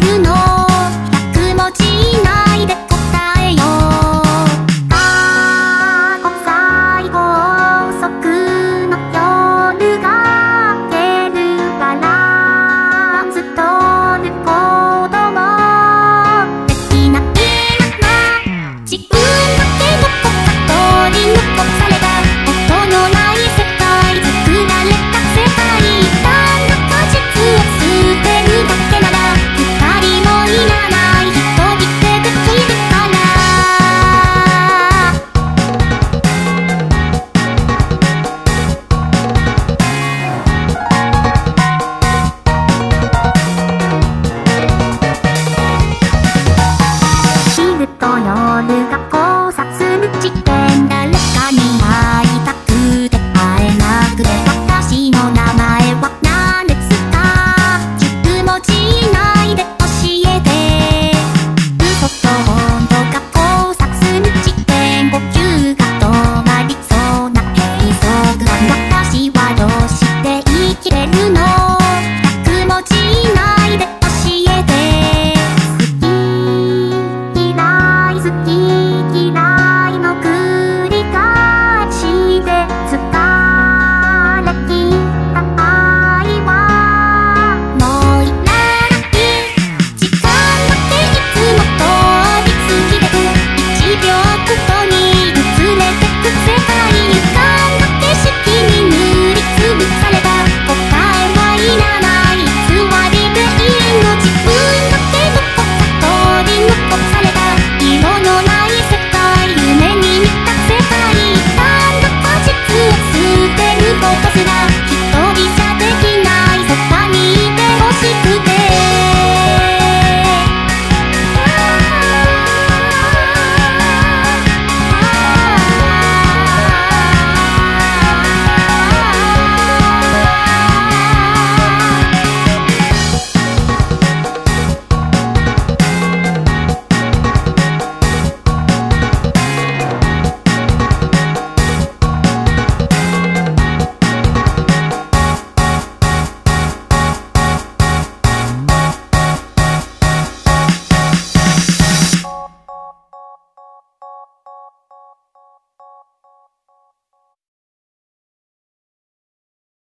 serio